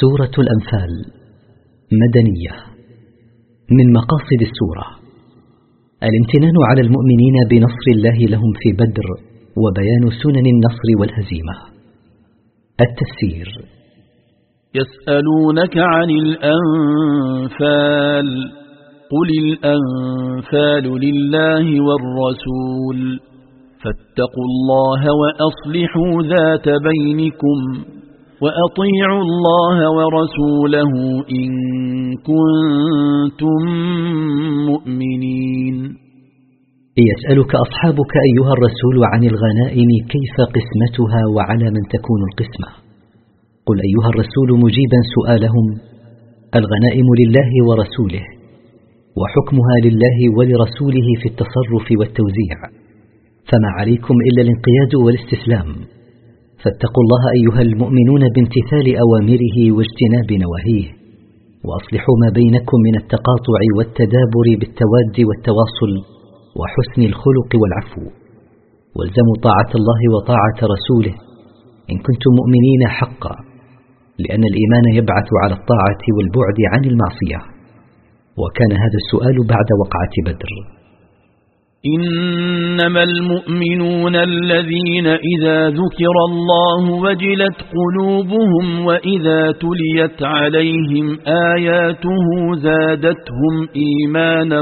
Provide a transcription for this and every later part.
سورة الأنفال مدنية من مقاصد السورة. الامتنان على المؤمنين بنصر الله لهم في بدر وبيان سنن النصر والهزيمة. التفسير يسألونك عن الأنفال قل الأنفال لله والرسول فاتقوا الله وأصلحوا ذات بينكم. وأطيعوا الله ورسوله إن كنتم مؤمنين. يسألك أصحابك أيها الرسول عن الغنائم كيف قسمتها وعلى من تكون القسمة. قل أيها الرسول مجيبا سؤالهم الغنائم لله ورسوله وحكمها لله ولرسوله في التصرف والتوزيع. فما عليكم إلا الانقياد والاستسلام. فاتقوا الله أيها المؤمنون بامتثال أوامره واجتناب نواهيه وأصلحوا ما بينكم من التقاطع والتدابر بالتواد والتواصل وحسن الخلق والعفو. والزموا طاعة الله وطاعة رسوله إن كنتم مؤمنين حقا لأن الإيمان يبعث على الطاعة والبعد عن المعصية. وكان هذا السؤال بعد وقعة بدر. إنما المؤمنون الذين إذا ذكر الله وجلت قلوبهم وإذا تليت عليهم آياته زادتهم إيمانا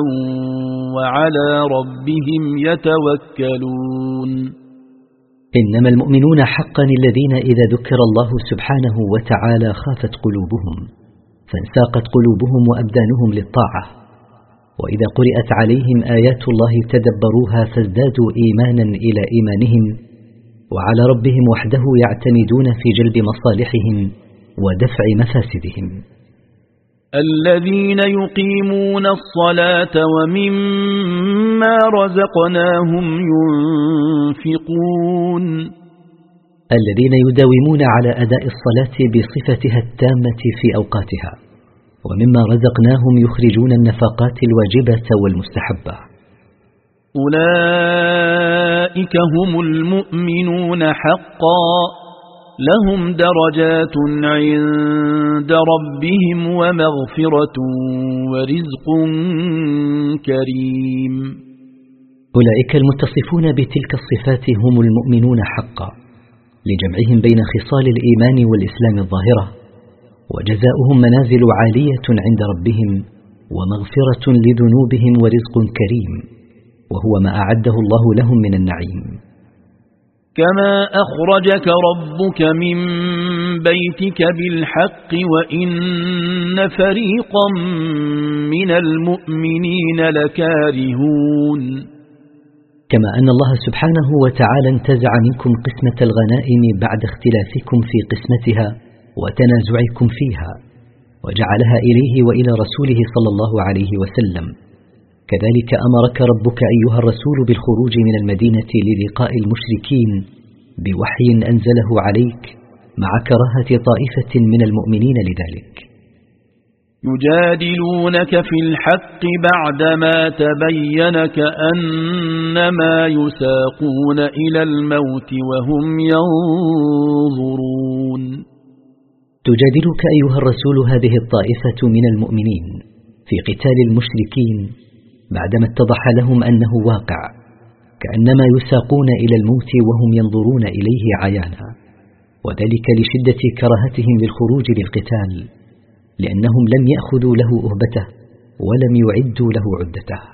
وعلى ربهم يتوكلون. إنما المؤمنون حقا الذين إذا ذكر الله سبحانه وتعالى خافت قلوبهم فانساقت قلوبهم وأبدانهم للطاعة. وإذا قرأت عليهم آيات الله تدبروها فازدادوا إيمانا إلى إيمانهم وعلى ربهم وحده يعتمدون في جلب مصالحهم ودفع مفاسدهم. الذين يقيمون الصلاة ومما رزقناهم ينفقون. الذين يداومون على أداء الصلاة بصفتها التامة في أوقاتها. ومما رزقناهم يخرجون النفقات الواجبة والمستحبة. أولئك هم المؤمنون حقا لهم درجات عند ربهم ومغفرة ورزق كريم. أولئك المتصفون بتلك الصفات هم المؤمنون حقا لجمعهم بين خصال الإيمان والإسلام الظاهرة. وجزاؤهم منازل عالية عند ربهم ومغفرة لذنوبهم ورزق كريم وهو ما أعده الله لهم من النعيم. كما أخرجك ربك من بيتك بالحق وإن فريقا من المؤمنين لكارهون. كما أن الله سبحانه وتعالى انتزع منكم قسمة الغنائم بعد اختلافكم في قسمتها وتنازعكم فيها وجعلها إليه وإلى رسوله صلى الله عليه وسلم. كذلك أمرك ربك أيها الرسول بالخروج من المدينة للقاء المشركين بوحي أنزله عليك مع كراهة طائفة من المؤمنين لذلك. يجادلونك في الحق بعدما تبين كأنما يساقون إلى الموت وهم ينظرون. تجادلك أيها الرسول هذه الطائفة من المؤمنين في قتال المشركين بعدما اتضح لهم أنه واقع كأنما يساقون إلى الموت وهم ينظرون إليه عيانا. وذلك لشدة كراهتهم للخروج للقتال لأنهم لم يأخذوا له أهبته ولم يعدوا له عدته.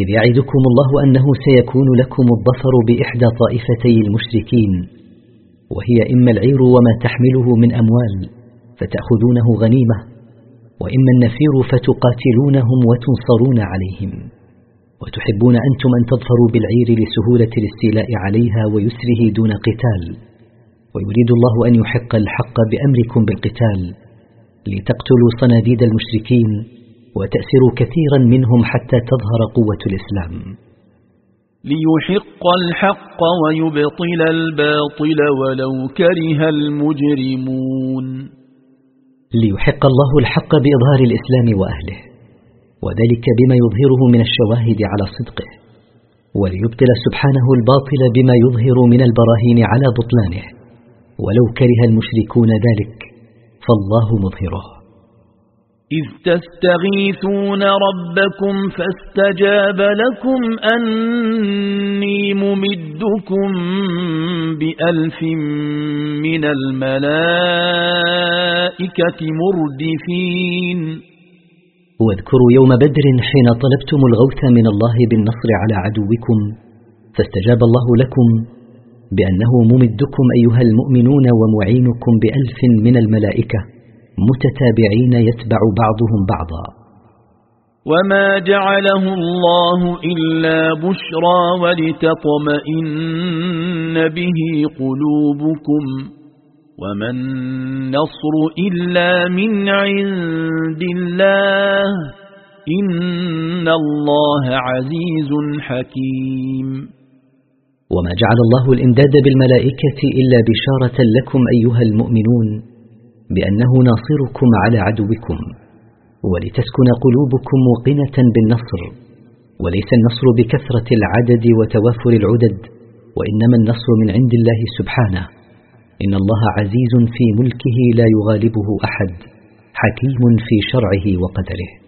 إذ يعدكم الله أنه سيكون لكم الظفر بإحدى طائفتي المشركين وهي إما العير وما تحمله من أموال فتأخذونه غنيمة وإما النفير فتقاتلونهم وتنصرون عليهم. وتحبون أنتم أن تظفروا بالعير لسهولة الاستيلاء عليها ويسره دون قتال ويريد الله أن يحق الحق بأمركم بالقتال لتقتلوا صناديد المشركين وتأسروا كثيرا منهم حتى تظهر قوة الإسلام. ليحق الحق ويبطل الباطل ولو كره المجرمون. ليحق الله الحق بإظهار الإسلام وأهله وذلك بما يظهره من الشواهد على صدقه وليبطل سبحانه الباطل بما يظهر من البراهين على بطلانه ولو كره المشركون ذلك فالله مظهره. إذ تستغيثون ربكم فاستجاب لكم أني ممدكم بألف من الملائكة مردفين. واذكروا يوم بدر حين طلبتم الغوث من الله بالنصر على عدوكم فاستجاب الله لكم بأنه ممدكم أيها المؤمنون ومعينكم بألف من الملائكة. متتابعين يتبع بعضهم بعضا. وما جعله الله إلا بشرى ولتطمئن به قلوبكم وما النصر إلا من عند الله إن الله عزيز حكيم. وما جعل الله الإمداد بالملائكة إلا بشارة لكم أيها المؤمنون. بأنه ناصركم على عدوكم ولتسكن قلوبكم موقنة بالنصر وليس النصر بكثرة العدد وتوافر العدد وإنما النصر من عند الله سبحانه. إن الله عزيز في ملكه لا يغالبه أحد حكيم في شرعه وقدره.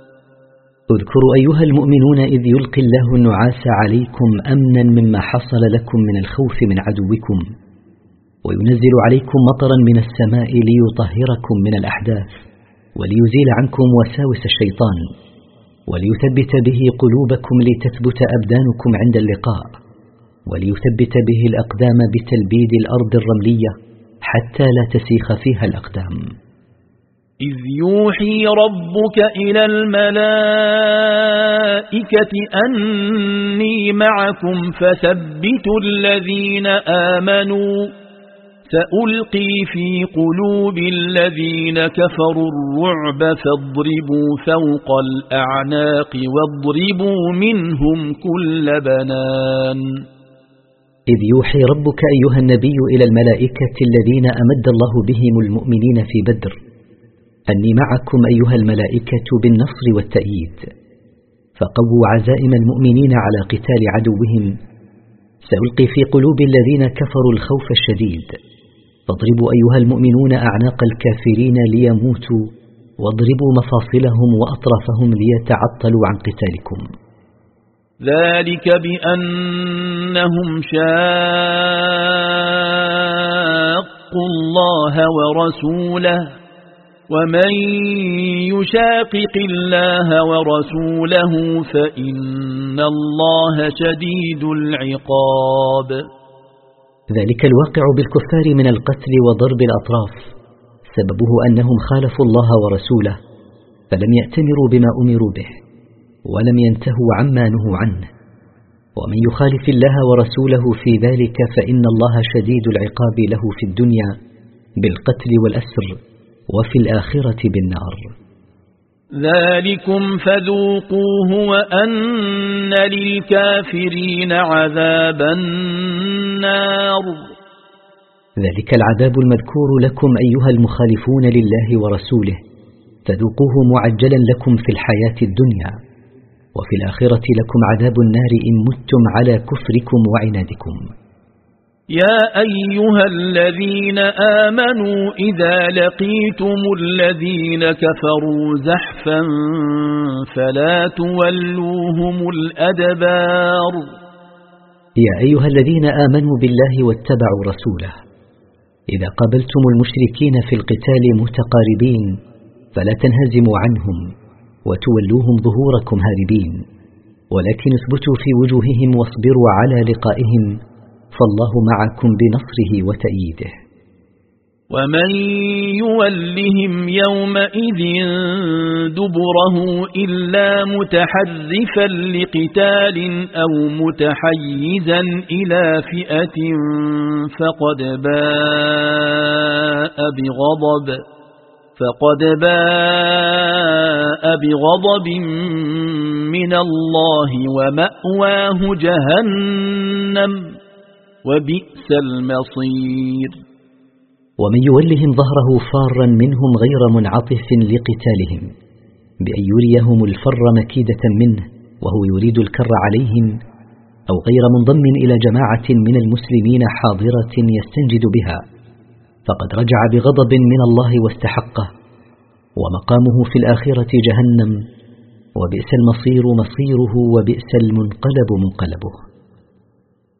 اذكروا أيها المؤمنون إذ يلقي الله النعاس عليكم أمنا مما حصل لكم من الخوف من عدوكم وينزل عليكم مطرا من السماء ليطهركم من الأحداث وليزيل عنكم وساوس الشيطان وليثبت به قلوبكم لتثبت أبدانكم عند اللقاء وليثبت به الأقدام بتلبيد الأرض الرملية حتى لا تسيخ فيها الأقدام. إذ يوحي ربك إلى الملائكة أني معكم فثبتوا الذين آمنوا سألقي في قلوب الذين كفروا الرعب فاضربوا فوق الأعناق واضربوا منهم كل بنان. إذ يوحي ربك أيها النبي إلى الملائكة الذين أمد الله بهم المؤمنين في بدر أني معكم أيها الملائكة بالنصر والتأييد. فقووا عزائم المؤمنين على قتال عدوهم. سألقي في قلوب الذين كفروا الخوف الشديد. فاضربوا أيها المؤمنون أعناق الكافرين ليموتوا. واضربوا مفاصلهم وأطرافهم ليتعطلوا عن قتالكم. ذلك بأنهم شاقوا الله ورسوله. ومن يشاقق الله ورسوله فإن الله شديد العقاب ذلك الواقع بالكفار من القتل وضرب الأطراف. سببه أنهم خالفوا الله ورسوله فلم يأتمروا بما أمروا به ولم ينتهوا عما نهوا عنه. ومن يخالف الله ورسوله في ذلك فإن الله شديد العقاب له في الدنيا بالقتل والأسر. وفي الآخرة بالنار. ذلكم فذوقوه وأن للكافرين عذاب النار. ذلك العذاب المذكور لكم أيها المخالفون لله ورسوله. فذوقوه معجلا لكم في الحياة الدنيا. وفي الآخرة لكم عذاب النار إن متم على كفركم وعنادكم. يا أيها الذين آمنوا إذا لقيتم الذين كفروا زحفا فلا تولوهم الأدبار. يا أيها الذين آمنوا بالله واتبعوا رسوله. إذا قابلتم المشركين في القتال متقاربين فلا تنهزموا عنهم وتولوهم ظهوركم هاربين. ولكن اثبتوا في وجوههم واصبروا على لقائهم فالله معكم بنصره وتأييده. ومن يولهم يومئذ دبره إلا متحرفا لقتال أو متحيزا إلى فئة فقد باء بغضب فقد باء بغضب من الله ومأواه جهنم. وبئس المصير. ومن يولهم ظهره فارا منهم غير منعطف لقتالهم بأن يريهم الفر مكيدة منه وهو يريد الكر عليهم أو غير منضم إلى جماعة من المسلمين حاضرة يستنجد بها. فقد رجع بغضب من الله واستحقه ومقامه في الآخرة جهنم وبئس المصير مصيره وبئس المنقلب منقلبه.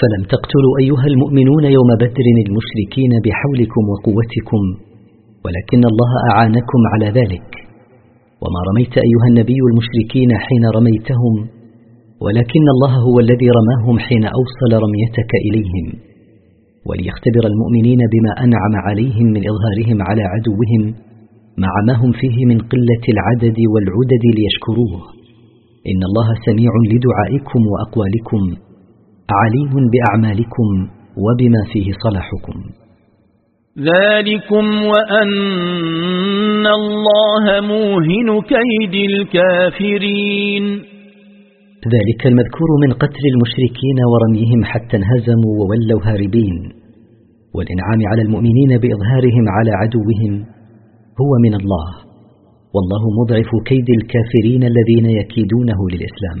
فلم تقتلوا أيها المؤمنون يوم بدر المشركين بحولكم وقوتكم ولكن الله أعانكم على ذلك. وما رميت أيها النبي المشركين حين رميتهم ولكن الله هو الذي رماهم حين أوصل رميتك إليهم. وليختبر المؤمنين بما أنعم عليهم من إظهارهم على عدوهم مع ما هم فيه من قلة العدد والعدد ليشكروه. إن الله سميع لدعائكم وأقوالكم. عليم بأعمالكم وبما فيه صلاحكم. ذلكم وأن الله موهن كيد الكافرين. ذلك المذكور من قتل المشركين ورميهم حتى انهزموا وولوا هاربين. والإنعام على المؤمنين بإظهارهم على عدوهم هو من الله. والله مضعف كيد الكافرين الذين يكيدونه للإسلام.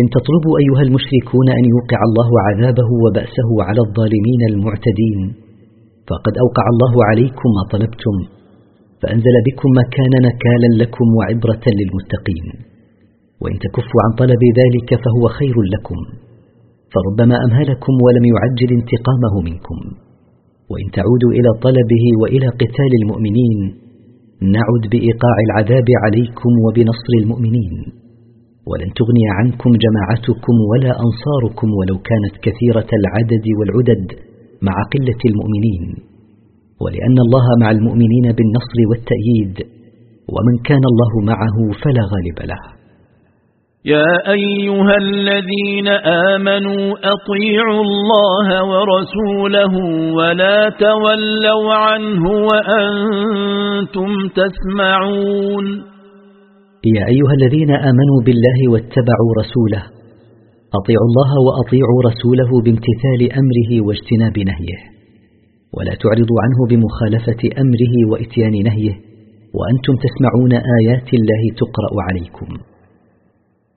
إن تطلبوا أيها المشركون أن يوقع الله عذابه وبأسه على الظالمين المعتدين. فقد أوقع الله عليكم ما طلبتم فأنزل بكم ما كان نكالا لكم وعبرة للمتقين. وإن تكفوا عن طلب ذلك فهو خير لكم فربما أمهلكم ولم يعجل انتقامه منكم. وإن تعودوا إلى طلبه وإلى قتال المؤمنين نعد بإيقاع العذاب عليكم وبنصر المؤمنين. ولن تغني عنكم جماعتكم ولا أنصاركم ولو كانت كثيرة العدد والعدد مع قلة المؤمنين. ولأن الله مع المؤمنين بالنصر والتأييد ومن كان الله معه فلا غالب له. يا أيها الذين آمنوا أطيعوا الله ورسوله ولا تولوا عنه وأنتم تسمعون. يا أيها الذين آمنوا بالله واتبعوا رسوله. أطيعوا الله وأطيعوا رسوله بامتثال أمره واجتناب نهيه. ولا تعرضوا عنه بمخالفة أمره وإتيان نهيه. وأنتم تسمعون آيات الله تقرأ عليكم.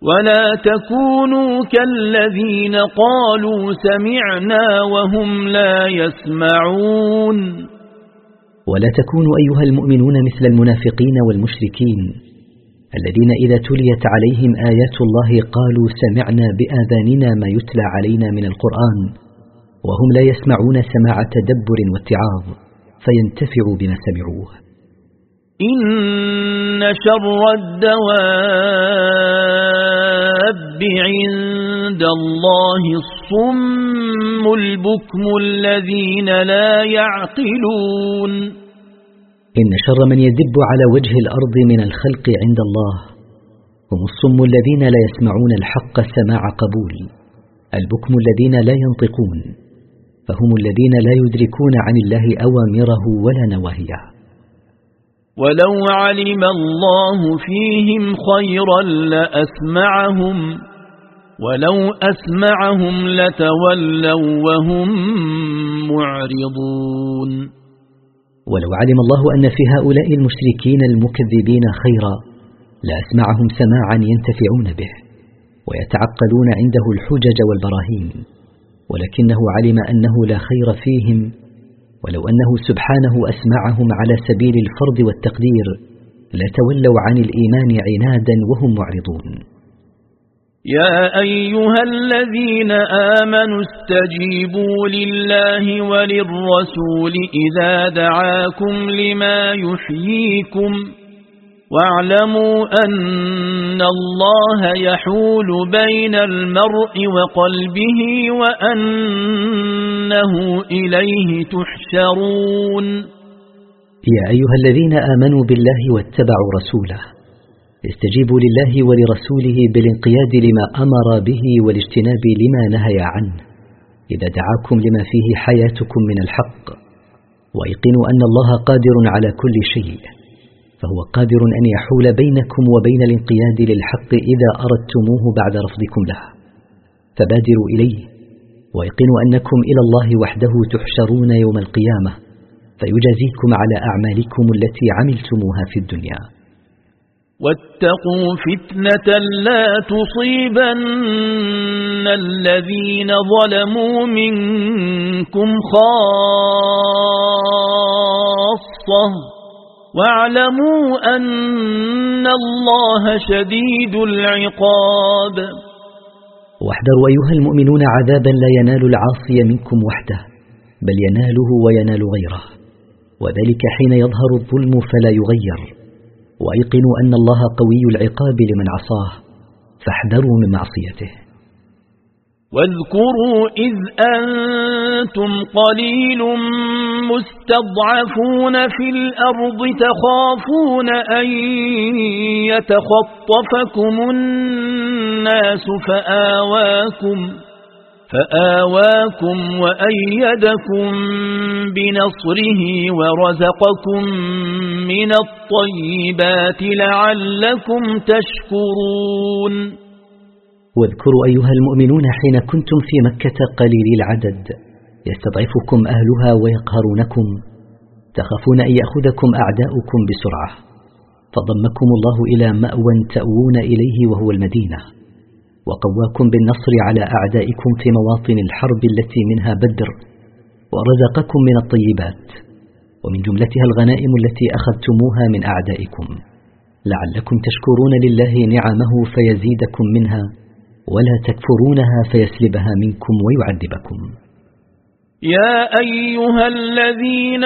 ولا تكونوا كالذين قالوا سمعنا وهم لا يسمعون. ولا تكونوا أيها المؤمنون مثل المنافقين والمشركين. الذين إذا تليت عليهم آيات الله قالوا سمعنا بآذاننا ما يتلى علينا من القرآن وهم لا يسمعون سماع تدبر واتعاظ فينتفعوا بما سمعوه. إن شر الدواب عند الله الصم البكم الذين لا يعقلون. إن شر من يدب على وجه الأرض من الخلق عند الله هم الصم الذين لا يسمعون الحق سماع قبول البكم الذين لا ينطقون فهم الذين لا يدركون عن الله أوامره ولا نواهيه. ولو علم الله فيهم خيرا لأسمعهم ولو أسمعهم لتولوا وهم معرضون. ولو علم الله أن في هؤلاء المشركين المكذبين خيرا لأسمعهم سماعا ينتفعون به ويتعقلون عنده الحجج والبراهين ولكنه علم أنه لا خير فيهم ولو أنه سبحانه أسمعهم على سبيل الفرض والتقدير لتولوا عن الإيمان عنادا وهم معرضون. يا أيها الذين آمنوا استجيبوا لله وللرسول إذا دعاكم لما يحييكم واعلموا أن الله يحول بين المرء وقلبه وأنه إليه تحشرون. يا أيها الذين آمنوا بالله واتبعوا رسوله. استجيبوا لله ولرسوله بالانقياد لما أمر به والاجتناب لما نهي عنه. إذا دعاكم لما فيه حياتكم من الحق ويقنوا أن الله قادر على كل شيء فهو قادر أن يحول بينكم وبين الانقياد للحق إذا أردتموه بعد رفضكم له. فبادروا إليه ويقنوا أنكم إلى الله وحده تحشرون يوم القيامة فيجازيكم على أعمالكم التي عملتموها في الدنيا. واتقوا فتنة لا تصيبن الذين ظلموا منكم خاصة. واعلموا أن الله شديد العقاب. واحذروا أيها المؤمنون عذابا لا ينال العاصي منكم وحده بل يناله وينال غيره وذلك حين يظهر الظلم فلا يغير. وأيقنوا أن الله قوي العقاب لمن عصاه فاحذروا من معصيته. واذكروا إذ أنتم قليل مستضعفون في الأرض تخافون أن يتخطفكم الناس فآواكم فآواكم وأيدكم بنصره ورزقكم من الطيبات لعلكم تشكرون. واذكروا أيها المؤمنون حين كنتم في مكة قليل العدد. يستضعفكم أهلها ويقهرونكم. تخافون أن يأخذكم أعداؤكم بسرعة. فضمكم الله إلى مأوى تأوون إليه وهو المدينة. وقواكم بالنصر على أعدائكم في مواطن الحرب التي منها بدر ورزقكم من الطيبات ومن جملتها الغنائم التي أخذتموها من أعدائكم. لعلكم تشكرون لله نعمه فيزيدكم منها ولا تكفرونها فيسلبها منكم ويعذبكم. يا أيها الذين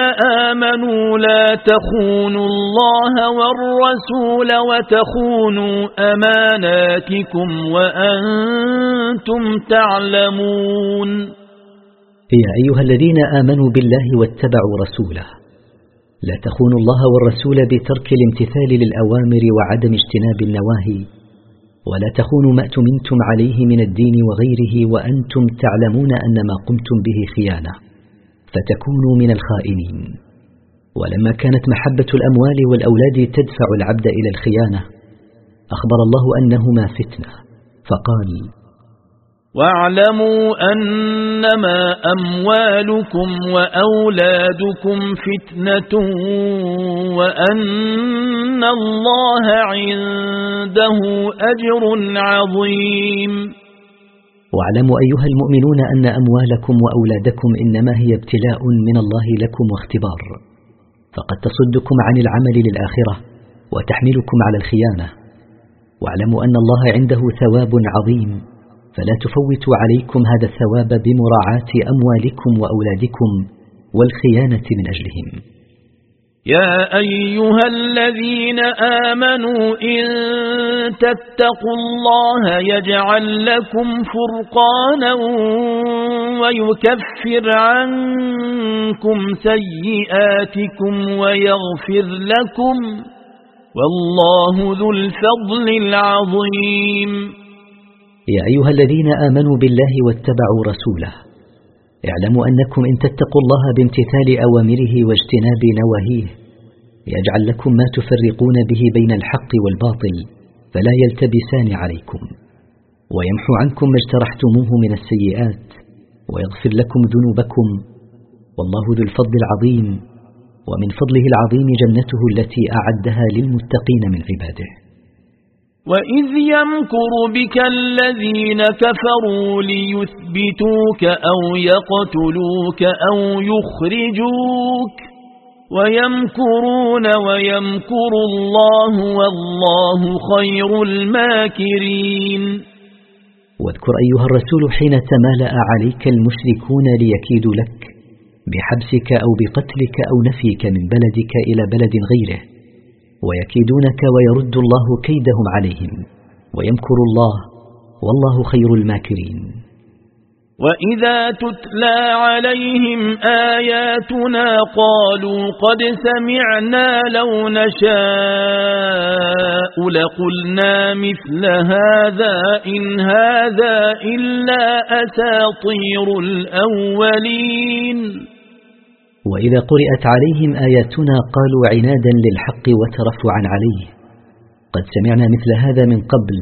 آمنوا لا تخونوا الله والرسول وتخونوا أماناتكم وأنتم تعلمون. يا أيها الذين آمنوا بالله واتبعوا رسوله. لا تخونوا الله والرسول بترك الامتثال للأوامر وعدم اجتناب النواهي. ولا تخونوا ما أتمنتم عليه من الدين وغيره وأنتم تعلمون أن ما قمتم به خيانة فتكونوا من الخائنين. ولما كانت محبة الأموال والأولاد تدفع العبد إلى الخيانة أخبر الله أنهما فتنة فقال واعلموا أنما أموالكم وأولادكم فتنة وأن الله عنده أجر عظيم. واعلموا أيها المؤمنون أن أموالكم وأولادكم إنما هي ابتلاء من الله لكم واختبار. فقد تصدكم عن العمل للآخرة وتحملكم على الخيانة. واعلموا أن الله عنده ثواب عظيم. فلا تفوتوا عليكم هذا الثواب بمراعاة أموالكم وأولادكم والخيانة من أجلهم. يا أيها الذين آمنوا إن تتقوا الله يجعل لكم فرقانا ويكفر عنكم سيئاتكم ويغفر لكم. والله ذو الفضل العظيم. يا أيها الذين آمنوا بالله واتبعوا رسوله. اعلموا أنكم إن تتقوا الله بامتثال أوامره واجتناب نواهيه. يجعل لكم ما تفرقون به بين الحق والباطل فلا يلتبسان عليكم. ويمحو عنكم ما اجترحتموه من السيئات ويغفر لكم ذنوبكم. والله ذو الفضل العظيم ومن فضله العظيم جنته التي أعدها للمتقين من عباده. وإذ يمكر بك الذين كفروا ليثبتوك أو يقتلوك أو يخرجوك ويمكرون ويمكر الله والله خير الماكرين واذكر أيها الرسول حين تمالأ عليك المشركون ليكيدوا لك بحبسك أو بقتلك أو نفيك من بلدك إلى بلد غيره. ويكيدونك ويرد الله كيدهم عليهم ويمكر الله والله خير الماكرين. وإذا تتلى عليهم آياتنا قالوا قد سمعنا لو نشاء لقلنا مثل هذا إن هذا إلا أساطير الأولين. وإذا قرأت عليهم آياتنا قالوا عنادا للحق وترفعا عليه. قد سمعنا مثل هذا من قبل.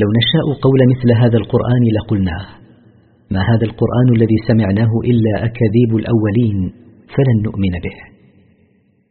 لو نشاء قول مثل هذا القرآن لقلناه ما هذا القرآن الذي سمعناه إلا أكاذيب الأولين فلن نؤمن به.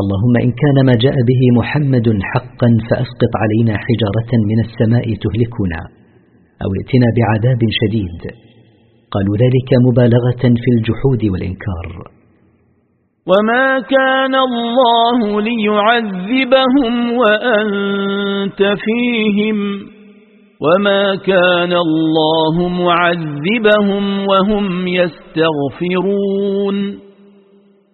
اللهم إن كان ما جاء به محمد حقا فأسقط علينا حجارة من السماء تهلكنا أو ائتنا بعذاب شديد. قالوا ذلك مبالغة في الجحود والإنكار. وما كان الله ليعذبهم وأنت فيهم وما كان الله معذبهم وهم يستغفرون.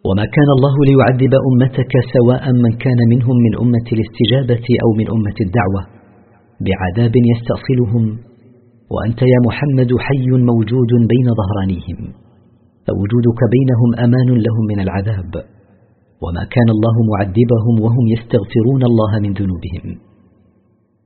وما كان الله ليعذب أمتك سواء من كان منهم من أمة الاستجابة أو من أمة الدعوة. بعذاب يستأصلهم. وأنت يا محمد حي موجود بين ظهرانيهم. فوجودك بينهم أمان لهم من العذاب. وما كان الله معذبهم وهم يستغفرون الله من ذنوبهم.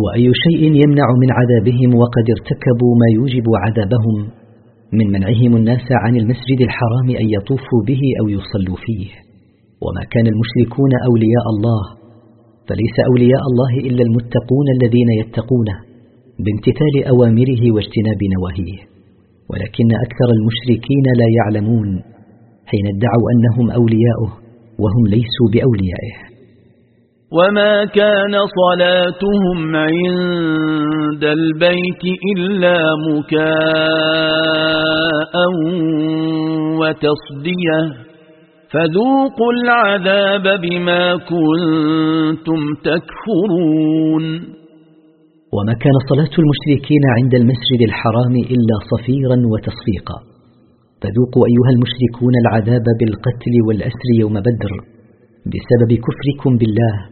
وأي شيء يمنع من عذابهم وقد ارتكبوا ما يوجب عذابهم من منعهم الناس عن المسجد الحرام أن يطوفوا به أو يصلوا فيه. وما كان المشركون أولياء الله فليس أولياء الله إلا المتقون الذين يتقونه بامتثال أوامره واجتناب نواهيه. ولكن أكثر المشركين لا يعلمون حين ادعوا أنهم أولياؤه وهم ليسوا بأوليائه. وما كان صلاتهم عند البيت إلا مكاء وتصدية فذوقوا العذاب بما كنتم تكفرون وما كان صلاة المشركين عند المسجد الحرام إلا صفيرا وتصفيقا فذوقوا أيها المشركون العذاب بالقتل والأسر يوم بدر بسبب كفركم بالله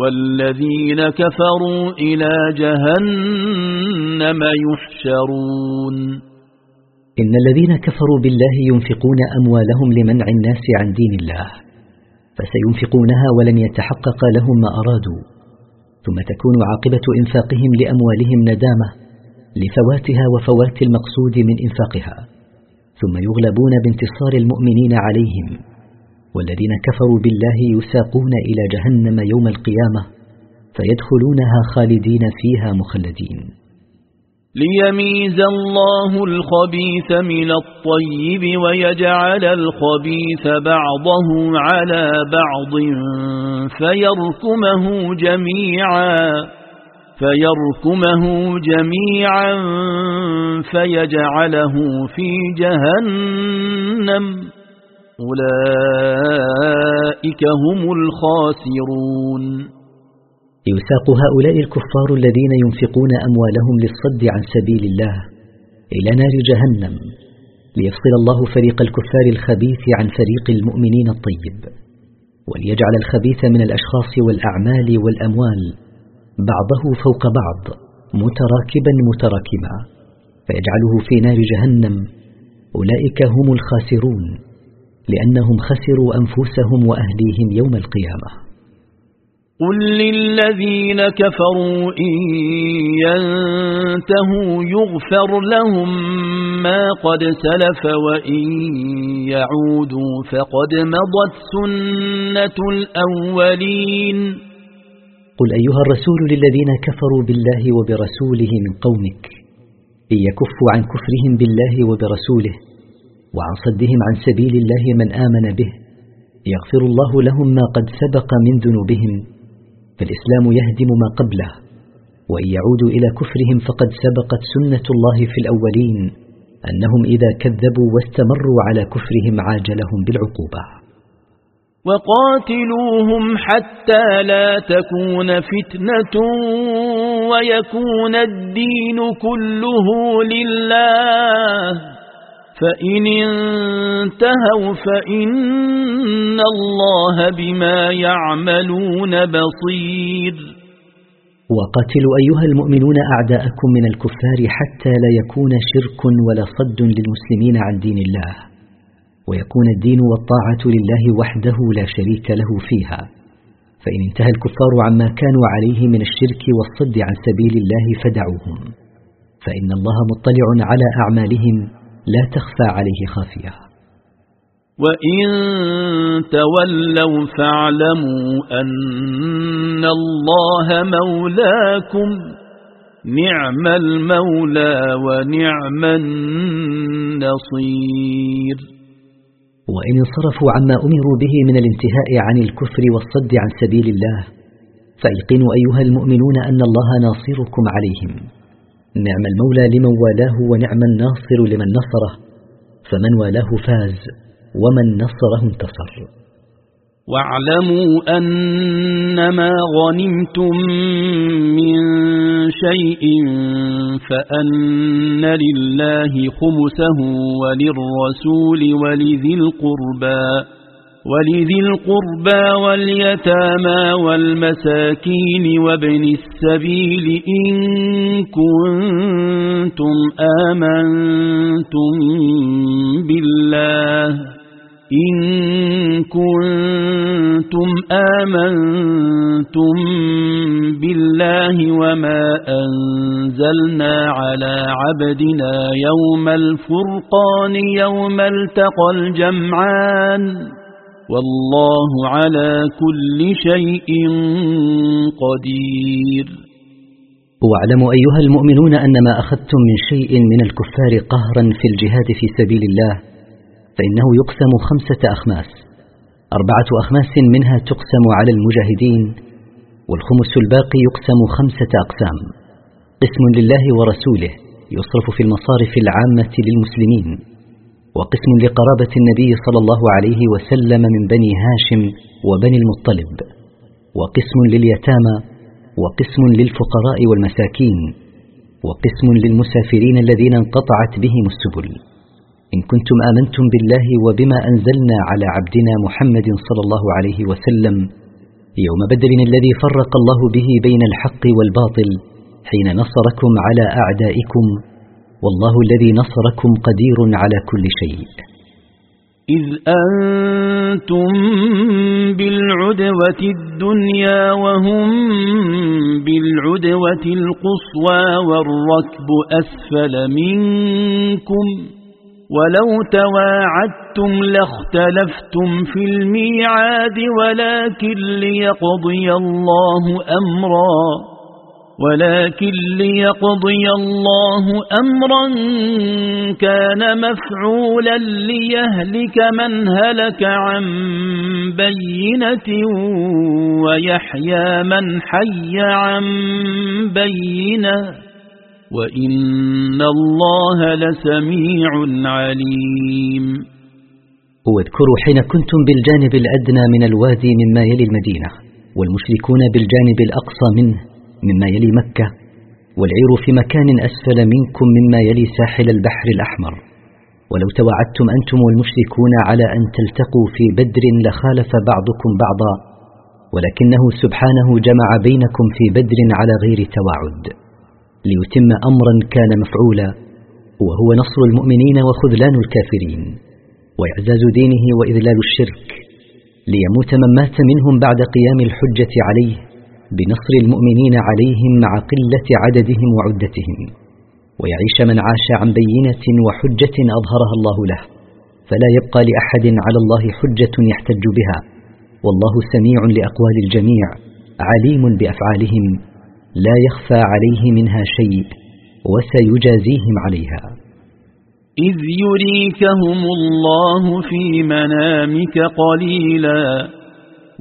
والذين كفروا إلى جهنم يحشرون. إن الذين كفروا بالله ينفقون أموالهم لمنع الناس عن دين الله فسينفقونها ولن يتحقق لهم ما أرادوا ثم تكون عاقبة إنفاقهم لأموالهم ندامة لفواتها وفوات المقصود من إنفاقها ثم يغلبون بانتصار المؤمنين عليهم. والذين كفروا بالله يساقون إلى جهنم يوم القيامة فيدخلونها خالدين فيها مخلدين. ليميز الله الخبيث من الطيب ويجعل الخبيث بعضه على بعض فيركمه جميعا فيركمه جميعا فيجعله في جهنم. أولئك هم الخاسرون. يساق هؤلاء الكفار الذين ينفقون أموالهم للصد عن سبيل الله إلى نار جهنم ليفصل الله فريق الكفار الخبيث عن فريق المؤمنين الطيب وليجعل الخبيث من الأشخاص والأعمال والأموال بعضه فوق بعض متراكبا متراكما فيجعله في نار جهنم أولئك هم الخاسرون. لأنهم خسروا أنفسهم وأهليهم يوم القيامة. قل للذين كفروا إن ينتهوا يغفر لهم ما قد سلف وإن يعودوا فقد مضت سنة الأولين. قل أيها الرسول للذين كفروا بالله وبرسوله من قومك إن يكفوا عن كفرهم بالله وبرسوله وعن صدهم عن سبيل الله من آمن به. يغفر الله لهم ما قد سبق من ذنوبهم. فالإسلام يهدم ما قبله. وإن يعودوا إلى كفرهم فقد سبقت سنة الله في الأولين. أنهم إذا كذبوا واستمروا على كفرهم عاجلهم بالعقوبة. وقاتلوهم حتى لا تكون فتنة ويكون الدين كله لله. فإن انتهوا فإن الله بما يعملون بصير. وقاتلوا أيها المؤمنون أعداءكم من الكفار حتى لا يكون شرك ولا صد للمسلمين عن دين الله. ويكون الدين والطاعة لله وحده لا شريك له فيها. فإن انتهى الكفار عما كانوا عليه من الشرك والصد عن سبيل الله فدعوهم. فإن الله مطلع على أعمالهم لا تخفى عليه خافية. وإن تولوا فاعلموا أن الله مولاكم نعم المولى ونعم النصير. وإن انصرفوا عما أمروا به من الانتهاء عن الكفر والصد عن سبيل الله فأيقنوا أيها المؤمنون أن الله ناصركم عليهم. نعم المولى لمن والاه ونعم الناصر لمن نصره فمن والاه فاز ومن نصره انتصر. واعلموا أنما غنمتم من شيء فأن لله خمسه وللرسول ولذي القربى. ولذي القربى واليتامى والمساكين وابن السبيل إن كنتم آمنتم بالله إن كنتم آمنتم بالله وما أنزلنا على عبدنا يوم الفرقان يوم التقى الجمعان والله على كل شيء قدير. واعلموا أيها المؤمنون أن ما أخذتم من شيء من الكفار قهرا في الجهاد في سبيل الله فإنه يقسم خمسة أخماس. أربعة أخماس منها تقسم على المجاهدين والخمس الباقي يقسم خمسة أقسام. قسم لله ورسوله يصرف في المصارف العامة للمسلمين. وقسم لقرابة النبي صلى الله عليه وسلم من بني هاشم وبني المطلب وقسم لليتامى وقسم للفقراء والمساكين وقسم للمسافرين الذين انقطعت بهم السبل. إن كنتم آمنتم بالله وبما أنزلنا على عبدنا محمد صلى الله عليه وسلم يوم بدر الذي فرق الله به بين الحق والباطل حين نصركم على أعدائكم والله الذي نصركم قدير على كل شيء. إذ أنتم بالعدوة الدنيا وهم بالعدوة القصوى والركب أسفل منكم ولو تواعدتم لاختلفتم في الميعاد ولكن ليقضي الله أمراً. ولكن ليقضي الله أمرا كان مفعولا ليهلك من هلك عن بينة ويحيى من حي عن بينة. وإن الله لسميع عليم. واذكروا حين كنتم بالجانب الأدنى من الوادي مما يلي المدينة والمشركون بالجانب الأقصى منه. مما يلي مكة والعير في مكان أسفل منكم مما يلي ساحل البحر الأحمر. ولو توعدتم أنتم والمشركون على أن تلتقوا في بدر لخالف بعضكم بعضا ولكنه سبحانه جمع بينكم في بدر على غير توعد. ليتم أمرا كان مفعولا وهو نصر المؤمنين وخذلان الكافرين. وإعزاز دينه وإذلال الشرك ليموت من مات منهم بعد قيام الحجة عليه. بنصر المؤمنين عليهم مع قلة عددهم وعدتهم ويعيش من عاش عن بينة وحجة أظهرها الله له فلا يبقى لأحد على الله حجة يحتج بها والله سميع لأقوال الجميع عليم بأفعالهم لا يخفى عليه منها شيء وسيجازيهم عليها. إذ يريكهم الله في منامك قليلاً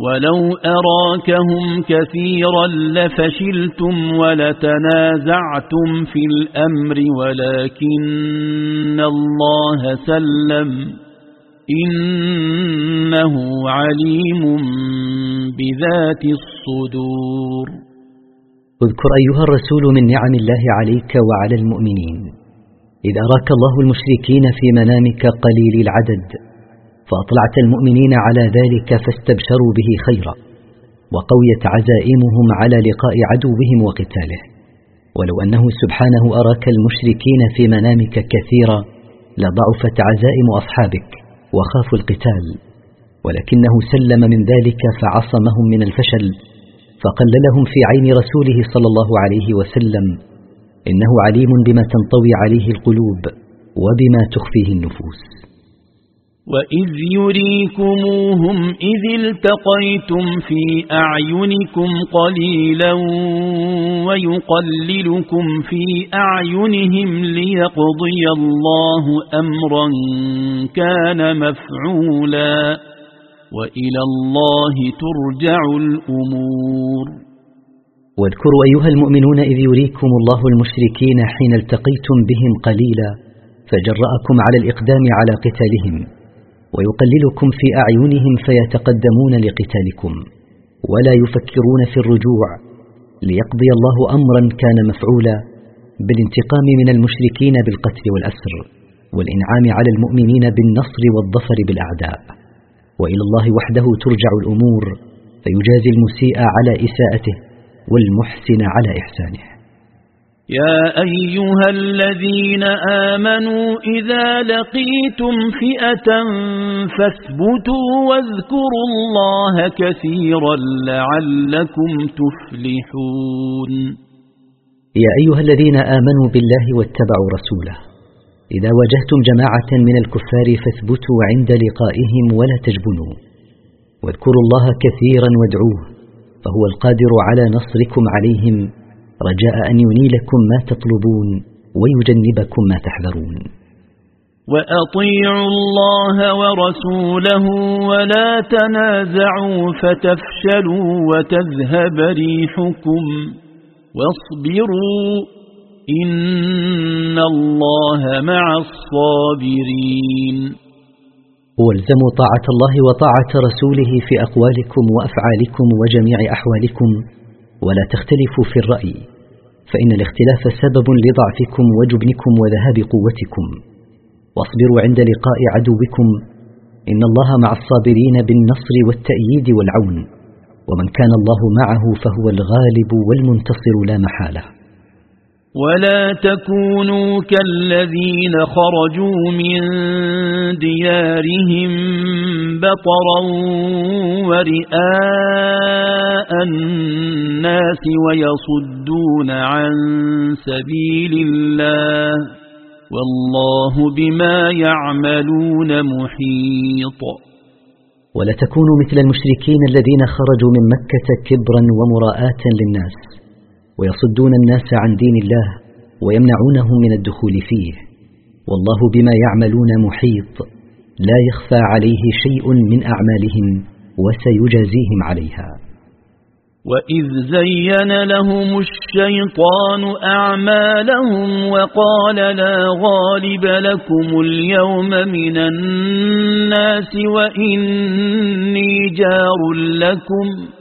ولو أراكهم كثيرا لفشلتم ولتنازعتم في الأمر ولكن الله سلم إنه عليم بذات الصدور اذكر أيها الرسول من نعم الله عليك وعلى المؤمنين إذ أراك الله المشركين في منامك قليل العدد فأطلعت المؤمنين على ذلك فاستبشروا به خيرا وقويت عزائمهم على لقاء عدوهم وقتاله. ولو أنه سبحانه أراك المشركين في منامك كثيرا لضعفت عزائم أصحابك وخافوا القتال. ولكنه سلم من ذلك فعصمهم من الفشل فقللهم في عين رسوله صلى الله عليه وسلم إنه عليم بما تنطوي عليه القلوب وبما تخفيه النفوس. وإذ يريكموهم إذ التقيتم في أعينكم قليلا ويقللكم في أعينهم ليقضي الله أمرا كان مفعولا وإلى الله ترجع الأمور واذكروا أيها المؤمنون إذ يريكم الله المشركين حين التقيتم بهم قليلا فجرأكم على الإقدام على قتالهم. ويقللكم في أعينهم فيتقدمون لقتالكم ولا يفكرون في الرجوع ليقضي الله أمرا كان مفعولا بالانتقام من المشركين بالقتل والأسر والإنعام على المؤمنين بالنصر والظفر بالأعداء وإلى الله وحده ترجع الأمور فيجازي المسيء على إساءته والمحسن على إحسانه يا أيها الذين آمنوا إذا لقيتم فئة فاثبتوا واذكروا الله كثيرا لعلكم تفلحون. يا أيها الذين آمنوا بالله واتبعوا رسوله إذا واجهتم جماعة من الكفار فاثبتوا عند لقائهم ولا تجبنوا. واذكروا الله كثيرا وادعوه فهو القادر على نصركم عليهم. رجاء أن ينيلكم ما تطلبون ويجنبكم ما تحذرون. وأطيعوا الله ورسوله ولا تنازعوا فتفشلوا وتذهب ريحكم واصبروا إن الله مع الصابرين. والزموا طاعة الله وطاعة رسوله في أقوالكم وأفعالكم وجميع أحوالكم. ولا تختلفوا في الرأي فإن الاختلاف سبب لضعفكم وجبنكم وذهاب قوتكم. واصبروا عند لقاء عدوكم إن الله مع الصابرين بالنصر والتأييد والعون ومن كان الله معه فهو الغالب والمنتصر لا محالة. ولا تكونوا كالذين خرجوا من ديارهم بطرا ورئاء الناس ويصدون عن سبيل الله والله بما يعملون محيط ولا تكونوا مثل المشركين الذين خرجوا من مكة كبرا ومراءة للناس ويصدون الناس عن دين الله ويمنعونهم من الدخول فيه. والله بما يعملون محيط. لا يخفى عليه شيء من أعمالهم وسيجازيهم عليها. وإذ زين لهم الشيطان أعمالهم وقال لا غالب لكم اليوم من الناس وإني جار لكم.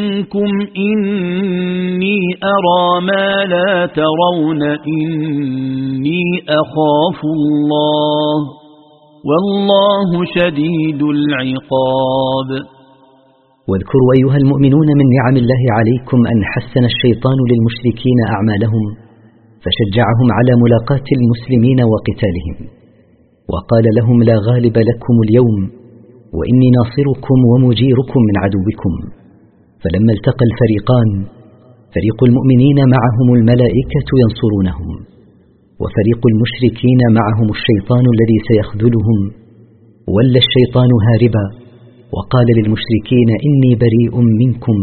إني أرى ما لا ترون إني أخاف الله والله شديد العقاب. واذكروا أيها المؤمنون من نعم الله عليكم أن حسن الشيطان للمشركين أعمالهم فشجعهم على ملاقاة المسلمين وقتالهم وقال لهم لا غالب لكم اليوم وإني ناصركم ومجيركم من عدوكم. فلما التقى الفريقان فريق المؤمنين معهم الملائكة ينصرونهم وفريق المشركين معهم الشيطان الذي سيخذلهم ولى الشيطان هاربا وقال للمشركين إني بريء منكم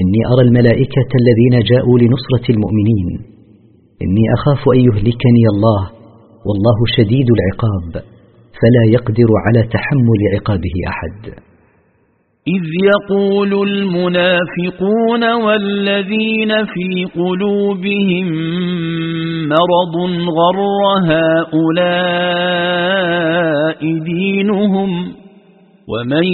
إني أرى الملائكة الذين جاءوا لنصرة المؤمنين إني أخاف أن يهلكني الله والله شديد العقاب فلا يقدر على تحمل عقابه أحد. إذ يقول المنافقون والذين في قلوبهم مرض غر هؤلاء دينهم ومن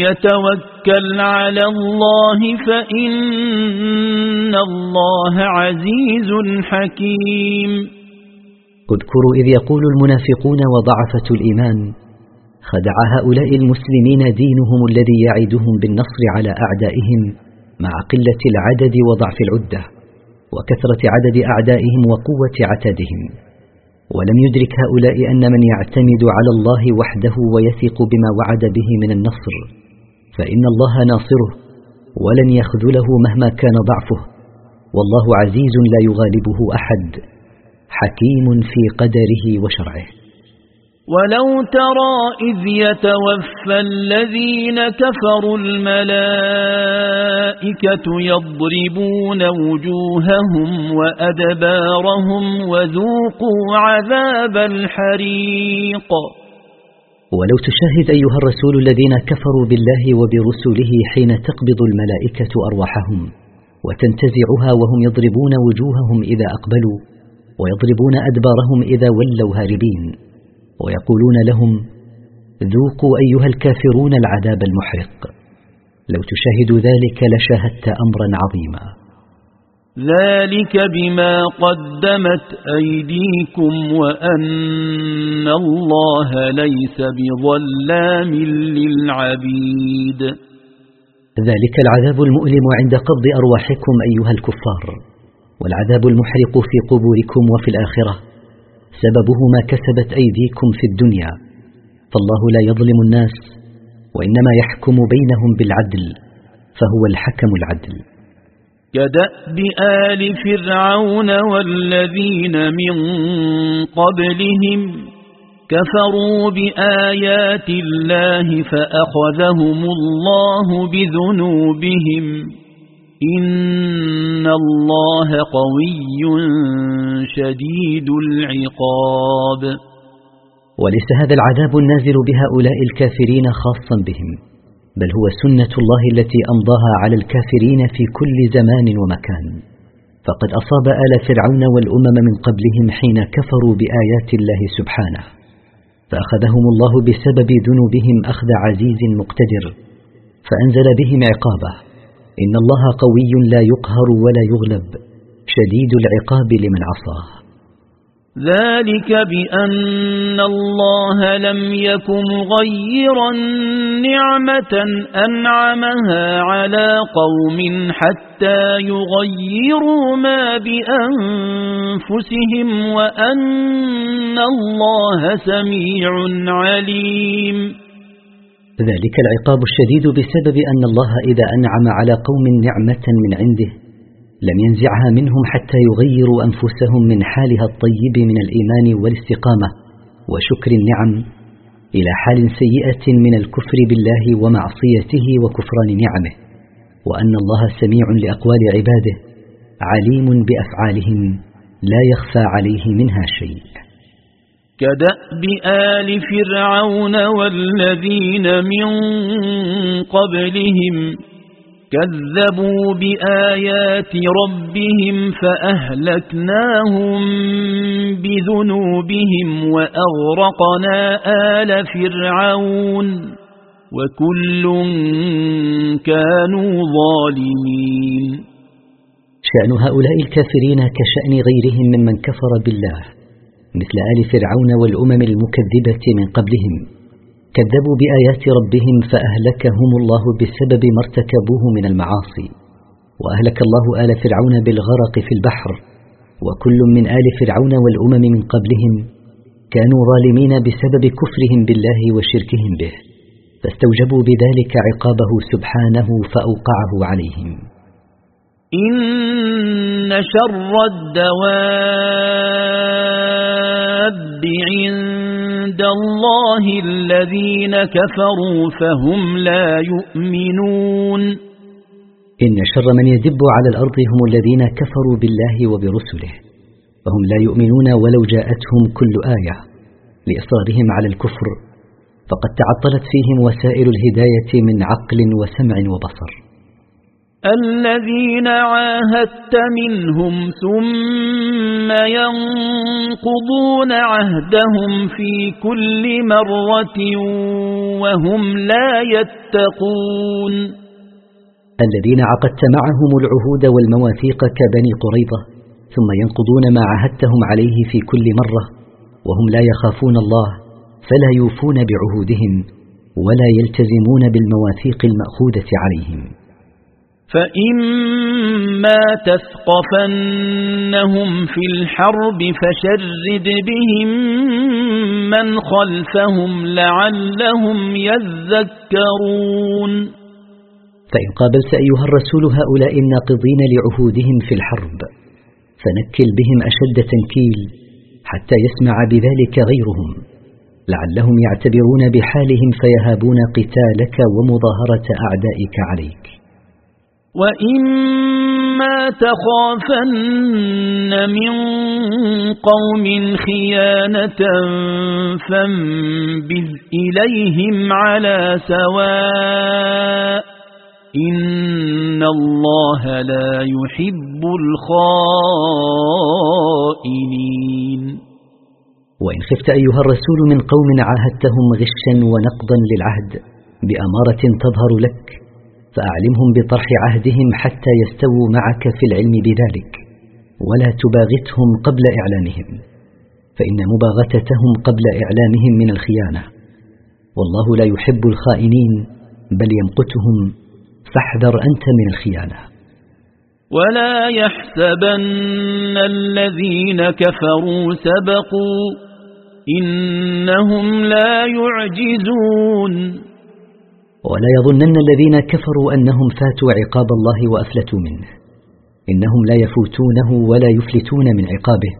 يتوكل على الله فإن الله عزيز حكيم. اذكروا إذ يقول المنافقون وضعفة الإيمان خدع هؤلاء المسلمين دينهم الذي يعدهم بالنصر على أعدائهم مع قلة العدد وضعف العدة وكثرة عدد أعدائهم وقوة عتادهم. ولم يدرك هؤلاء أن من يعتمد على الله وحده ويثق بما وعد به من النصر فإن الله ناصره ولن يخذله مهما كان ضعفه. والله عزيز لا يغالبه أحد حكيم في قدره وشرعه. ولو ترى إذ يتوفى الذين كفروا الملائكة يضربون وجوههم وأدبارهم وذوقوا عذاب الحريق ولو تشاهد أيها الرسول الذين كفروا بالله وبرسله حين تقبض الملائكة أرواحهم وتنتزعها وهم يضربون وجوههم إذا أقبلوا ويضربون أدبارهم إذا ولوا هاربين. ويقولون لهم ذوقوا أيها الكافرون العذاب المحرق. لو تشاهد ذلك لشاهدت أمرا عظيما. ذلك بما قدمت أيديكم وأن الله ليس بظلام للعبيد. ذلك العذاب المؤلم عند قبض أرواحكم أيها الكفار والعذاب المحرق في قبوركم وفي الآخرة. سببه ما كسبت أيديكم في الدنيا. فالله لا يظلم الناس وإنما يحكم بينهم بالعدل فهو الحكم العدل. كدأب آل فرعون والذين من قبلهم كفروا بآيات الله فأخذهم الله بذنوبهم. إن الله قوي شديد العقاب وليس هذا العذاب النازل بهؤلاء الكافرين خاصا بهم بل هو سنة الله التي أمضاها على الكافرين في كل زمان ومكان. فقد أصاب آل فرعون والأمم من قبلهم حين كفروا بآيات الله سبحانه. فأخذهم الله بسبب ذنوبهم أخذ عزيز مقتدر فأنزل بهم عقابه. إن الله قوي لا يقهر ولا يغلب شديد العقاب لمن عصاه. ذلك بأن الله لم يكن غيرا نعمة أنعمها على قوم حتى يغيروا ما بأنفسهم وأن الله سميع عليم. ذلك العقاب الشديد بسبب أن الله إذا أنعم على قوم نعمة من عنده لم ينزعها منهم حتى يغيروا أنفسهم من حالها الطيب من الإيمان والاستقامة وشكر النعم إلى حال سيئة من الكفر بالله ومعصيته وكفران نعمه وأن الله سميع لأقوال عباده عليم بأفعالهم لا يخفى عليه منها شيء. كدأب آل فرعون والذين من قبلهم كذبوا بآيات ربهم فأهلكناهم بذنوبهم وأغرقنا آل فرعون وكل كانوا ظالمين. شأن هؤلاء الكافرين كشأن غيرهم ممن كفر بالله. مثل آل فرعون والأمم المكذبة من قبلهم. كذبوا بآيات ربهم فأهلكهم الله بسبب ما ارتكبوه من المعاصي. وأهلك الله آل فرعون بالغرق في البحر. وكل من آل فرعون والأمم من قبلهم كانوا ظالمين بسبب كفرهم بالله وشركهم به. فاستوجبوا بذلك عقابه سبحانه فأوقعه عليهم. إن شر الدواب عند الله الذين كفروا فهم لا يؤمنون إن شر من يدب على الأرض هم الذين كفروا بالله وبرسله فهم لا يؤمنون ولو جاءتهم كل آية لإصرارهم على الكفر فقد تعطلت فيهم وسائل الهداية من عقل وسمع وبصر الذين عاهدت منهم ثم ينقضون عهدهم في كل مرة وهم لا يتقون. الذين عقدت معهم العهود والمواثيق كبني قريضة ثم ينقضون ما عهدتهم عليه في كل مرة وهم لا يخافون الله فلا يوفون بعهودهم ولا يلتزمون بالمواثيق المأخوذة عليهم. فإما تثقفنهم في الحرب فشرد بهم من خلفهم لعلهم يذكرون فإن قابلت أيها الرسول هؤلاء الناقضين لعهودهم في الحرب فنكل بهم أشد تنكيل حتى يسمع بذلك غيرهم لعلهم يعتبرون بحالهم فيهابون قتالك ومظاهرة أعدائك عليك. وإما تخافن من قوم خيانة فانبذ إليهم على سواء إن الله لا يحب الخائنين وإن خفت أيها الرسول من قوم عاهدتهم غشا ونقضا للعهد بأمارة تظهر لك فأعلمهم بطرح عهدهم حتى يستووا معك في العلم بذلك ولا تباغتهم قبل إعلامهم فإن مباغتتهم قبل إعلامهم من الخيانة. والله لا يحب الخائنين بل يمقتهم فاحذر أنت من الخيانة. ولا يحسبن الذين كفروا سبقوا إنهم لا يعجزون. ولا يظنن الذين كفروا أنهم فاتوا عقاب الله وأفلتوا منه. إنهم لا يفوتونه ولا يفلتون من عقابه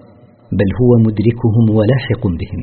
بل هو مدركهم ولاحق بهم.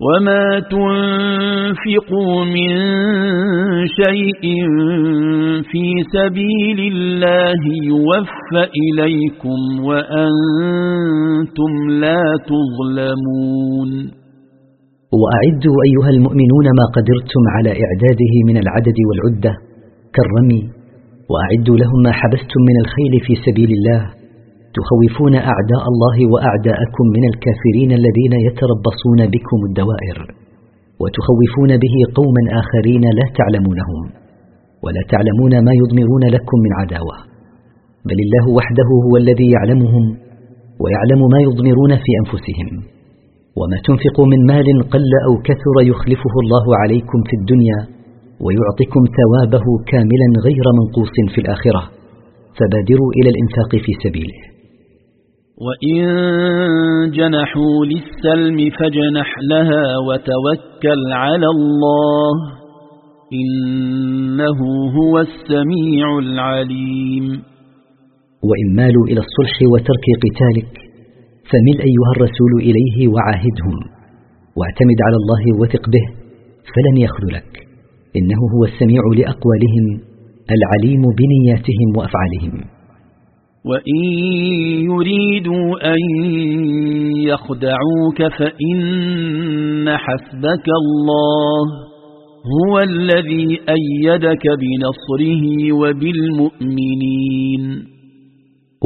وما تنفقوا من شيء في سبيل الله يوفى إليكم وأنتم لا تظلمون وأعدوا أيها المؤمنون ما قدرتم على إعداده من العدد والعدة كالرمي. وأعدوا لهم ما حبستم من الخيل في سبيل الله. تخوفون أعداء الله وأعداءكم من الكافرين الذين يتربصون بكم الدوائر وتخوفون به قوما آخرين لا تعلمونهم ولا تعلمون ما يضمرون لكم من عداوة. بل الله وحده هو الذي يعلمهم ويعلم ما يضمرون في أنفسهم. وما تنفقوا من مال قل أو كثر يخلفه الله عليكم في الدنيا ويعطيكم ثوابه كاملا غير منقوص في الآخرة. فبادروا إلى الإنفاق في سبيله. وإن جنحوا للسلم فجنح لها وتوكل على الله إنه هو السميع العليم وإن مالوا إلى الصلح وترك قتالك فمل أيها الرسول إليه وعاهدهم واعتمد على الله وثق به فلن يخذلك إنه هو السميع لأقوالهم العليم بنياتهم وأفعالهم وإن يريدوا أن يخدعوك فإن حسبك الله هو الذي أيدك بنصره وبالمؤمنين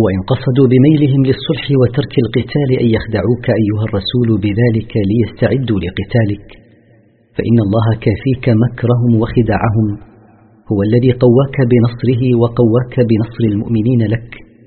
وإن قصدوا بميلهم للصلح وترك القتال أن يخدعوك أيها الرسول بذلك ليستعدوا لقتالك فإن الله كافيك مكرهم وخداعهم هو الذي قواك بنصره وقواك بنصر المؤمنين لك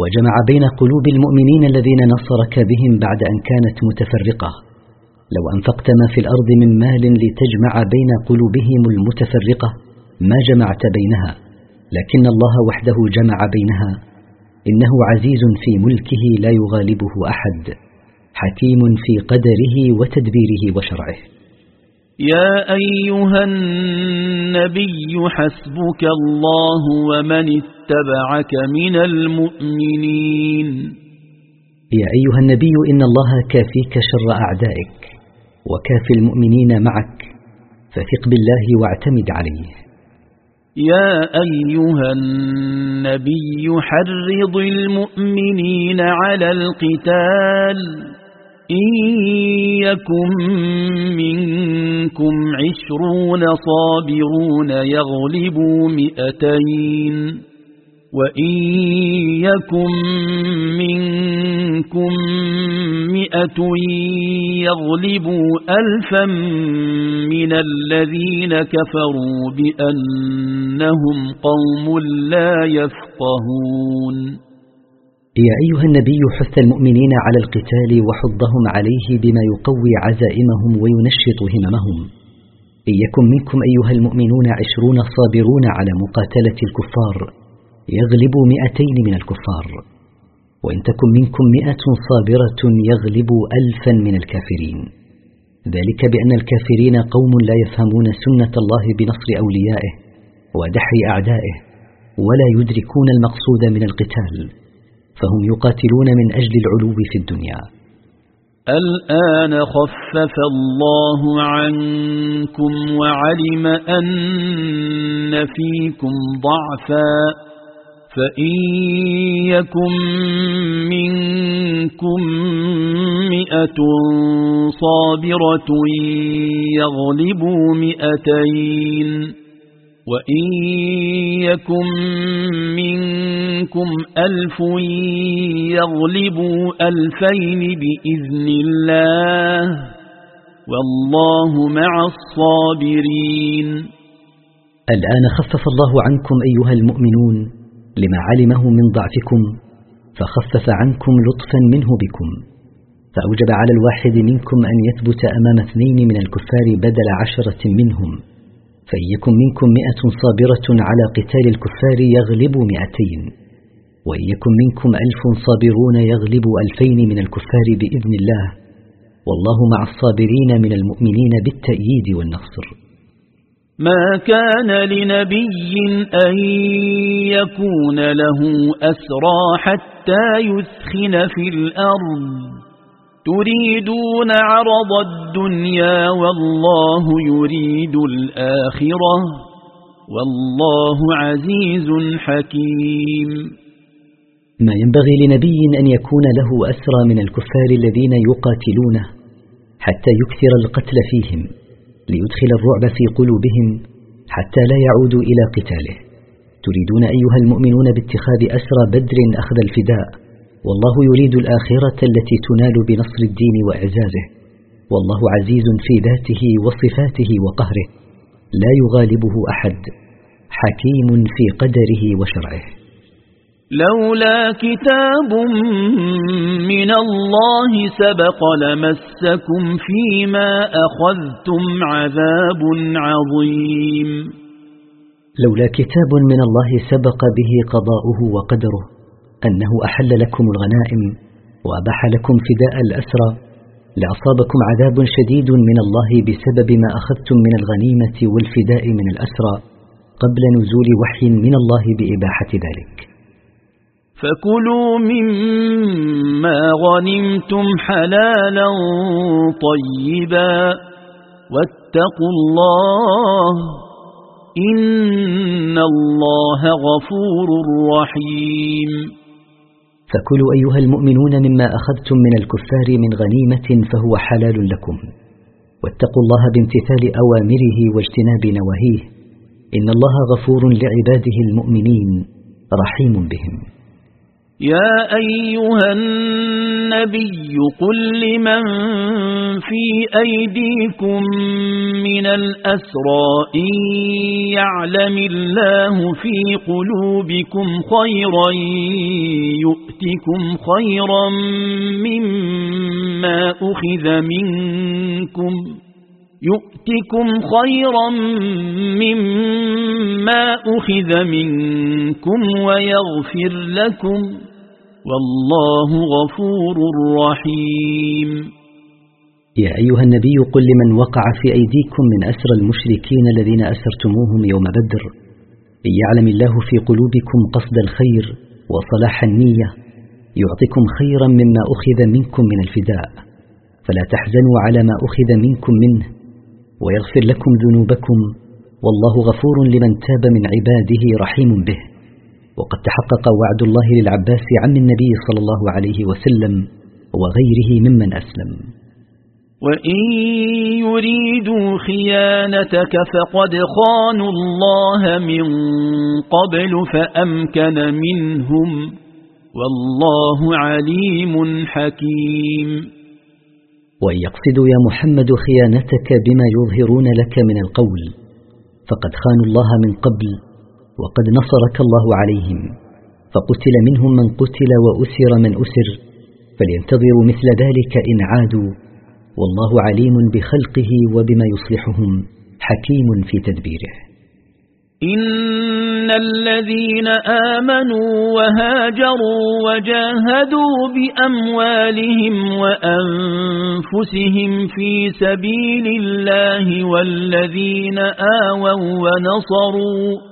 وجمع بين قلوب المؤمنين الذين نصرك بهم بعد أن كانت متفرقة. لو أنفقت ما في الأرض من مال لتجمع بين قلوبهم المتفرقة ما جمعت بينها. لكن الله وحده جمع بينها. إنه عزيز في ملكه لا يغالبه أحد. حكيم في قدره وتدبيره وشرعه. يا أيها النبي حسبك الله ومن اتبعك من المؤمنين. يا أيها النبي إن الله كافيك شر أعدائك وكافي المؤمنين معك فثق بالله واعتمد عليه. يا أيها النبي حرض المؤمنين على القتال. إن يكن منكم عشرون صابرون يغلبوا مئتين. وإن يكن منكم مئة يغلبوا ألفا من الذين كفروا بأنهم قوم لا يفقهون يا أيها النبي حث المؤمنين على القتال وحضهم عليه بما يقوي عزائمهم وينشط هممهم. إن يكن منكم أيها المؤمنون عشرون صابرون على مقاتلة الكفار. يغلب مئتين من الكفار وإن تكن منكم مئة صابرة يغلب ألفا من الكافرين. ذلك بأن الكافرين قوم لا يفهمون سنة الله بنصر أوليائه ودحر أعدائه ولا يدركون المقصود من القتال فهم يقاتلون من أجل العلو في الدنيا. الآن خفف الله عنكم وعلم أن فيكم ضعفاً. فإن يكن منكم مئة صابرة يغلبوا مئتين وإن يكن منكم ألف يغلبوا ألفين بإذن الله والله مع الصابرين الآن خفف الله عنكم أيها المؤمنون لما علمه من ضعفكم فخفف عنكم لطفا منه بكم. فأوجب على الواحد منكم أن يثبت أمام اثنين من الكفار بدل عشرة منهم فإن يكن منكم مئة صابرة على قتال الكفار يغلبوا مئتين وإن يكن منكم ألف صابرون يغلبوا ألفين من الكفار بإذن الله. والله مع الصابرين من المؤمنين بالتأييد والنصر. ما كان لنبي أن يكون له أسرى حتى يثخن في الأرض. تريدون عرض الدنيا والله يريد الآخرة. والله عزيز حكيم. ما ينبغي لنبي أن يكون له أسرى من الكفار الذين يقاتلونه حتى يكثر القتل فيهم. ليدخل الرعب في قلوبهم حتى لا يعودوا إلى قتاله. تريدون أيها المؤمنون باتخاذ أسرى بدر أخذ الفداء. والله يريد الآخرة التي تنال بنصر الدين وإعزازه. والله عزيز في ذاته وصفاته وقهره. لا يغالبه أحد. حكيم في قدره وشرعه. لولا كتاب من الله سبق لمسكم فيما أخذتم عذاب عظيم. لولا كتاب من الله سبق به قضاؤه وقدره أنه أحل لكم الغنائم وأباح لكم فداء الأسرى لأصابكم عذاب شديد من الله بسبب ما أخذتم من الغنيمة والفداء من الأسرى قبل نزول وحي من الله بإباحة ذلك. فكلوا مما غنمتم حلالا طيبا واتقوا الله إن الله غفور رحيم. فكلوا أيها المؤمنون مما أخذتم من الكفار من غنيمة فهو حلال لكم. واتقوا الله بامتثال أوامره واجتناب نواهيه. إن الله غفور لعباده المؤمنين رحيم بهم. يا أيها النبي قل لمن في أيديكم من الأسرى إن يعلم الله في قلوبكم خيرا يؤتكم خيرا مما أخذ منكم يؤتكم خيرا مما أخذ منكم ويغفر لكم والله غفور رحيم. يا أيها النبي قل لمن وقع في أيديكم من أسر المشركين الذين أسرتموهم يوم بدر. يعلم الله في قلوبكم قصد الخير وصلاح النية يعطيكم خيرا مما أخذ منكم من الفداء. فلا تحزنوا على ما أخذ منكم منه ويغفر لكم ذنوبكم. والله غفور لمن تاب من عباده رحيم به. وقد تحقق وعد الله للعباس عم النبي صلى الله عليه وسلم وغيره ممن أسلم. وإن يريدوا خيانتك فقد خانوا الله من قبل فأمكن منهم. والله عليم حكيم. وإن يقصدوا يا محمد خيانتك بما يظهرون لك من القول فقد خانوا الله من قبل وقد نصرك الله عليهم فقتل منهم من قتل وأسر من أسر فلينتظروا مثل ذلك إن عادوا والله عليم بخلقه وبما يصلحهم حكيم في تدبيره. إن الذين آمنوا وهاجروا وجاهدوا بأموالهم وأنفسهم في سبيل الله والذين آووا ونصروا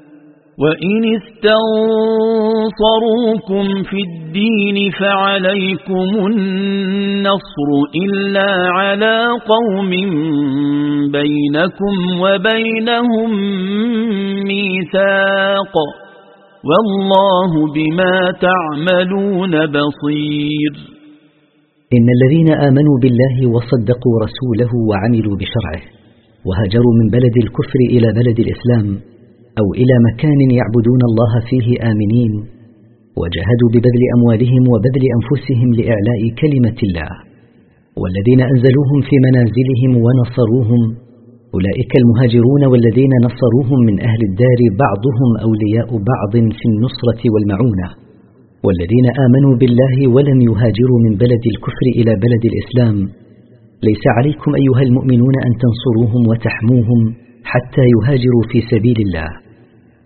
وإن استنصروكم في الدين فعليكم النصر إلا على قوم بينكم وبينهم ميثاق والله بما تعملون بصير إن الذين آمنوا بالله وصدقوا رسوله وعملوا بشرعه وهاجروا من بلد الكفر إلى بلد الإسلام أو إلى مكان يعبدون الله فيه آمنين وجاهدوا ببذل أموالهم وبذل أنفسهم لإعلاء كلمة الله. والذين أنزلوهم في منازلهم ونصروهم أولئك المهاجرون والذين نصروهم من أهل الدار بعضهم أولياء بعض في النصرة والمعونة. والذين آمنوا بالله ولم يهاجروا من بلد الكفر إلى بلد الإسلام. ليس عليكم أيها المؤمنون أن تنصروهم وتحموهم حتى يهاجروا في سبيل الله.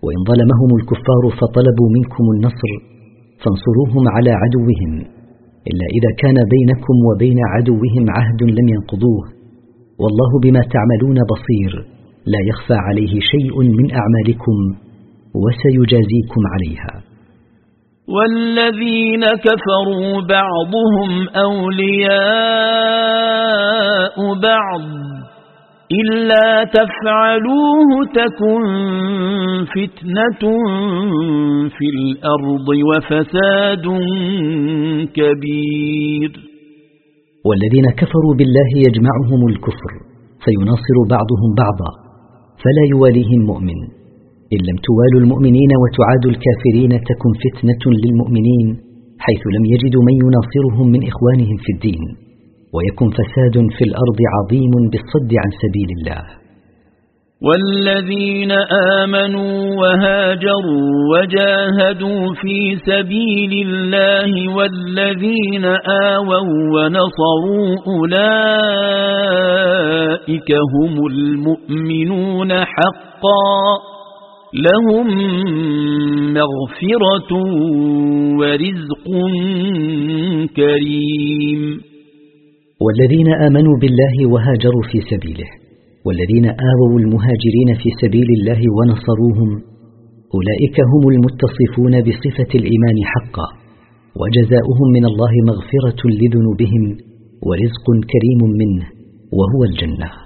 وإن ظلمهم الكفار فطلبوا منكم النصر فانصروهم على عدوهم. إلا إذا كان بينكم وبين عدوهم عهد لم ينقضوه. والله بما تعملون بصير. لا يخفى عليه شيء من أعمالكم وسيجازيكم عليها. والذين كفروا بعضهم أولياء بعض. إلا تفعلوه تكن فتنة في الأرض وفساد كبير. والذين كفروا بالله يجمعهم الكفر فيناصر بعضهم بعضا فلا يواليهم مؤمن. إن لم توالوا المؤمنين وتعادوا الكافرين تكن فتنة للمؤمنين حيث لم يجدوا من يناصرهم من إخوانهم في الدين. ويكون فساد في الأرض عظيم بالصد عن سبيل الله. والذين آمنوا وهاجروا وجاهدوا في سبيل الله والذين آووا ونصروا أولئك هم المؤمنون حقا. لهم مغفرة ورزق كريم. والذين آمنوا بالله وهاجروا في سبيله والذين آووا المهاجرين في سبيل الله ونصروهم أولئك هم المتصفون بصفة الإيمان حقا وجزاؤهم من الله مغفرة لذنوبهم ورزق كريم منه وهو الجنة.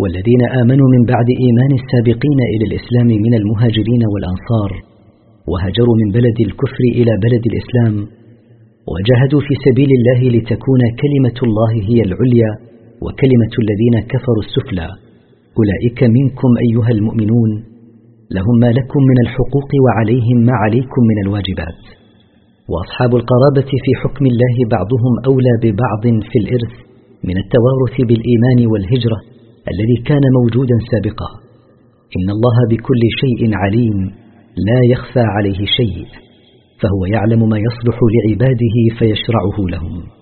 والذين آمنوا من بعد إيمان السابقين إلى الإسلام من المهاجرين والأنصار وهاجروا من بلد الكفر إلى بلد الإسلام وجاهدوا في سبيل الله لتكون كلمة الله هي العليا وكلمة الذين كفروا السفلى. أولئك منكم أيها المؤمنون لهم ما لكم من الحقوق وعليهم ما عليكم من الواجبات. وأصحاب القرابة في حكم الله بعضهم أولى ببعض في الإرث من التوارث بالإيمان والهجرة. الذي كان موجودا سابقا. إن الله بكل شيء عليم لا يخفى عليه شيء فهو يعلم ما يصلح لعباده فيشرعه لهم.